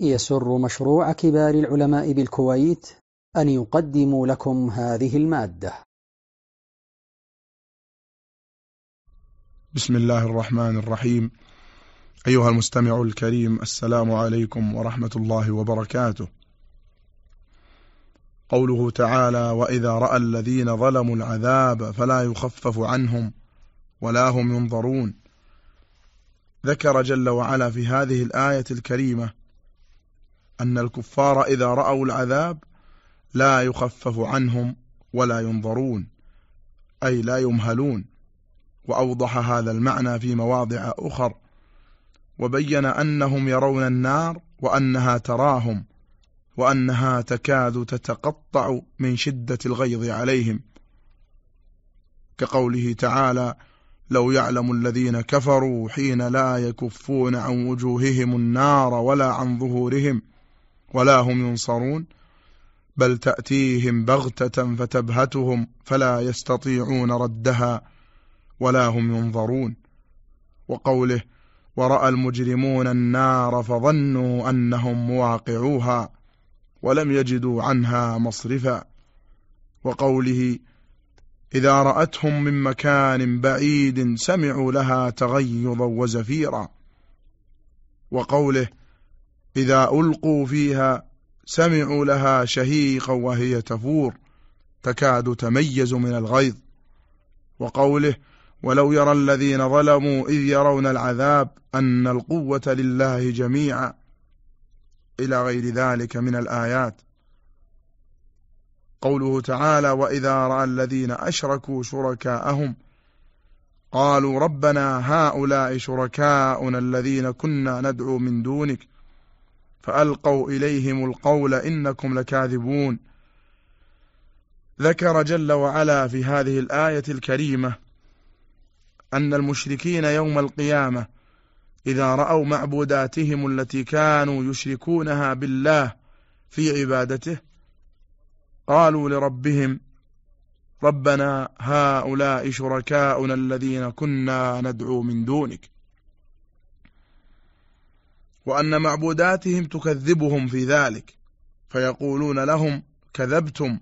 يسر مشروع كبار العلماء بالكويت أن يقدم لكم هذه المادة. بسم الله الرحمن الرحيم. أيها المستمع الكريم السلام عليكم ورحمة الله وبركاته. قوله تعالى وإذا رأى الذين ظلموا العذاب فلا يخفف عنهم ولا هم ينظرون. ذكر جل وعلا في هذه الآية الكريمة أن الكفار إذا رأوا العذاب لا يخفف عنهم ولا ينظرون أي لا يمهلون. وأوضح هذا المعنى في مواضع أخر. وبين أنهم يرون النار وأنها تراهم وأنها تكاد تتقطع من شدة الغيظ عليهم. كقوله تعالى لو يعلم الذين كفروا حين لا يكفون عن وجوههم النار ولا عن ظهورهم ولا هم ينصرون بل تأتيهم بغتة فتبهتهم فلا يستطيعون ردها ولا هم ينظرون. وقوله ورأى المجرمون النار فظنوا أنهم مواقعوها ولم يجدوا عنها مصرفا. وقوله إذا رأتهم من مكان بعيد سمعوا لها تغيظا وزفيرا. وقوله إذا ألقوا فيها سمعوا لها شهيقا وهي تفور تكاد تميز من الغيظ. وقوله ولو يرى الذين ظلموا إذ يرون العذاب أن القوة لله جميعا. إلى غير ذلك من الآيات. قوله تعالى وإذا رأى الذين أشركوا شركاءهم قالوا ربنا هؤلاء شركاؤنا الذين كنا ندعو من دونك فألقوا إليهم القول إنكم لكاذبون. ذكر جل وعلا في هذه الآية الكريمة أن المشركين يوم القيامة إذا رأوا معبوداتهم التي كانوا يشركونها بالله في عبادته قالوا لربهم ربنا هؤلاء شركاؤنا الذين كنا ندعو من دونك. وأن معبوداتهم تكذبهم في ذلك فيقولون لهم كذبتم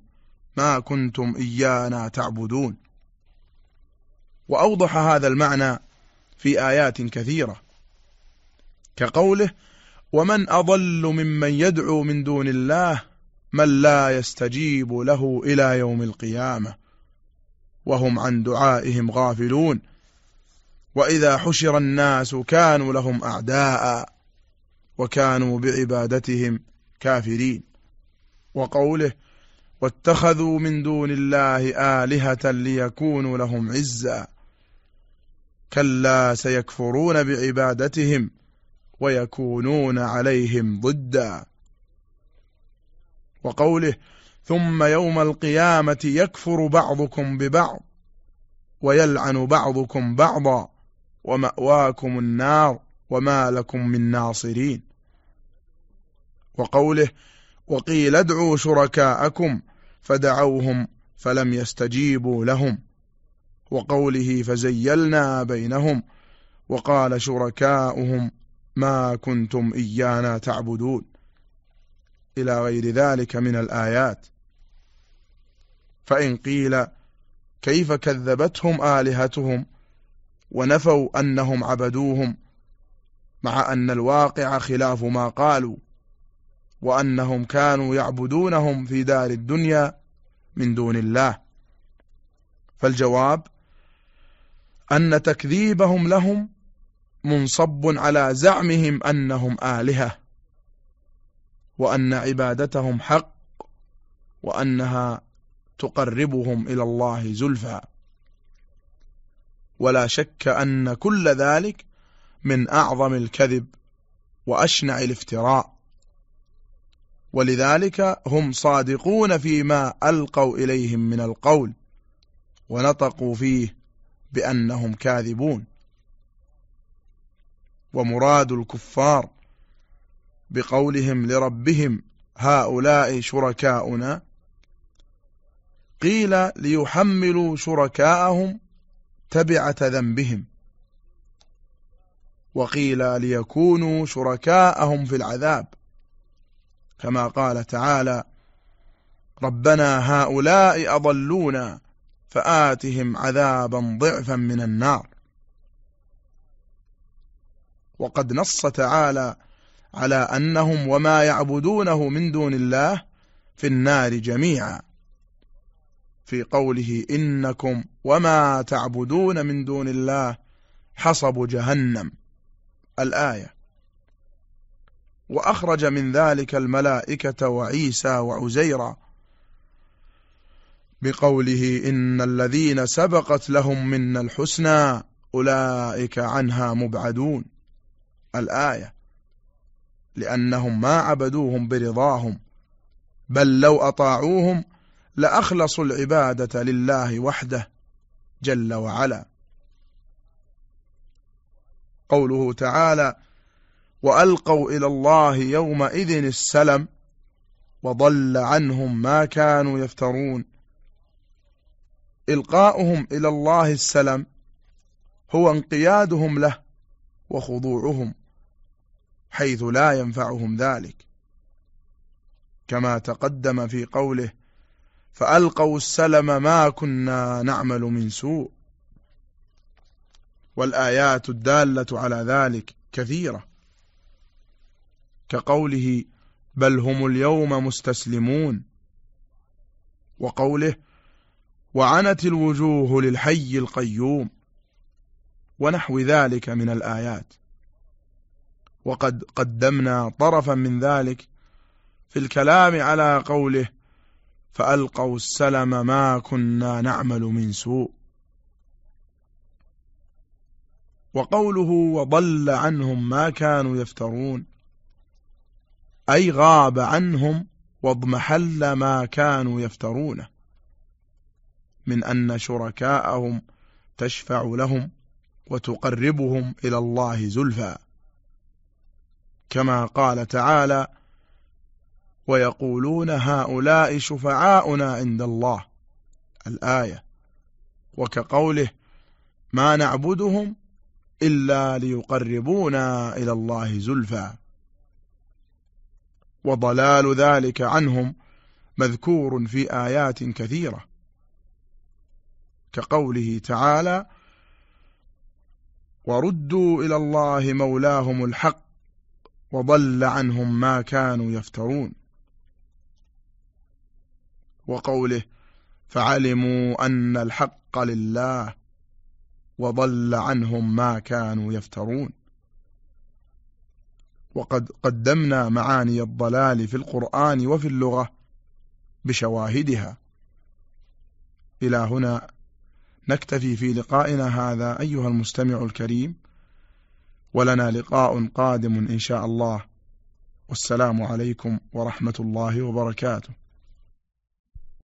ما كنتم إيانا تعبدون. وأوضح هذا المعنى في آيات كثيرة كقوله ومن أضل ممن يدعو من دون الله من لا يستجيب له إلى يوم القيامة وهم عن دعائهم غافلون وإذا حشر الناس كانوا لهم أعداء. وكانوا بعبادتهم كافرين. وقوله واتخذوا من دون الله آلهة ليكونوا لهم عزا. كلا سيكفرون بعبادتهم ويكونون عليهم ضدا. وقوله ثم يوم القيامة يكفر بعضكم ببعض ويلعن بعضكم بعضا ومأواكم النار. وما لكم من ناصرين وقوله وقيل ادعوا شركاءكم فدعوهم فلم يستجيبوا لهم وقوله فزيلنا بينهم وقال شركاؤهم ما كنتم إيانا تعبدون إلى غير ذلك من الآيات فإن قيل كيف كذبتهم آلهتهم ونفوا أنهم عبدوهم مع أن الواقع خلاف ما قالوا وأنهم كانوا يعبدونهم في دار الدنيا من دون الله. فالجواب أن تكذيبهم لهم منصب على زعمهم أنهم آلهة وأن عبادتهم حق وأنها تقربهم إلى الله زلفى. ولا شك أن كل ذلك من أعظم الكذب وأشنع الافتراء. ولذلك هم صادقون فيما ألقوا إليهم من القول ونطقوا فيه بأنهم كاذبون. ومراد الكفار بقولهم لربهم هؤلاء شركاؤنا. قيل ليحملوا شركاءهم تبعة ذنبهم. وقيل ليكونوا شركاءهم في العذاب. كما قال تعالى ربنا هؤلاء أضلونا فآتهم عذابا ضعفا من النار. وقد نص تعالى على أنهم وما يعبدونه من دون الله في النار جميعا في قوله إنكم وما تعبدون من دون الله حصب جهنم. الآية. وأخرج من ذلك الملائكة وعيسى وعزيرا بقوله إن الذين سبقت لهم منا الحسنى أولئك عنها مبعدون. الآية. لأنهم ما عبدوهم برضاهم بل لو أطاعوهم لأخلصوا العبادة لله وحده جل وعلا. قوله تعالى وألقوا إلى الله يومئذ السلم وضل عنهم ما كانوا يفترون إلقاؤهم إلى الله السلم هو انقيادهم له وخضوعهم حيث لا ينفعهم ذلك. كما تقدم في قوله فألقوا السلم ما كنا نعمل من سوء والآيات الدالة على ذلك كثيرة. كقوله بل هم اليوم مستسلمون. وقوله وعنت الوجوه للحي القيوم. ونحو ذلك من الآيات. وقد قدمنا طرفا من ذلك في الكلام على قوله فألقوا السلم ما كنا نعمل من سوء. وقوله وضل عنهم ما كانوا يفترون. أي غاب عنهم واضمحل ما كانوا يفترونه من أن شركاءهم تشفع لهم وتقربهم إلى الله زلفى. كما قال تعالى ويقولون هؤلاء شفعاؤنا عند الله. الآية. وكقوله ما نعبدهم إلا ليقربونا إلى الله زلفى. وضلال ذلك عنهم مذكور في آيات كثيرة. كقوله تعالى وردوا إلى الله مولاهم الحق وضل عنهم ما كانوا يفترون. وقوله فعلموا أن الحق لله وضل عنهم ما كانوا يفترون. وقد قدمنا معاني الضلال في القرآن وفي اللغة بشواهدها. إلى هنا نكتفي في لقائنا هذا أيها المستمع الكريم. ولنا لقاء قادم إن شاء الله. والسلام عليكم ورحمة الله وبركاته.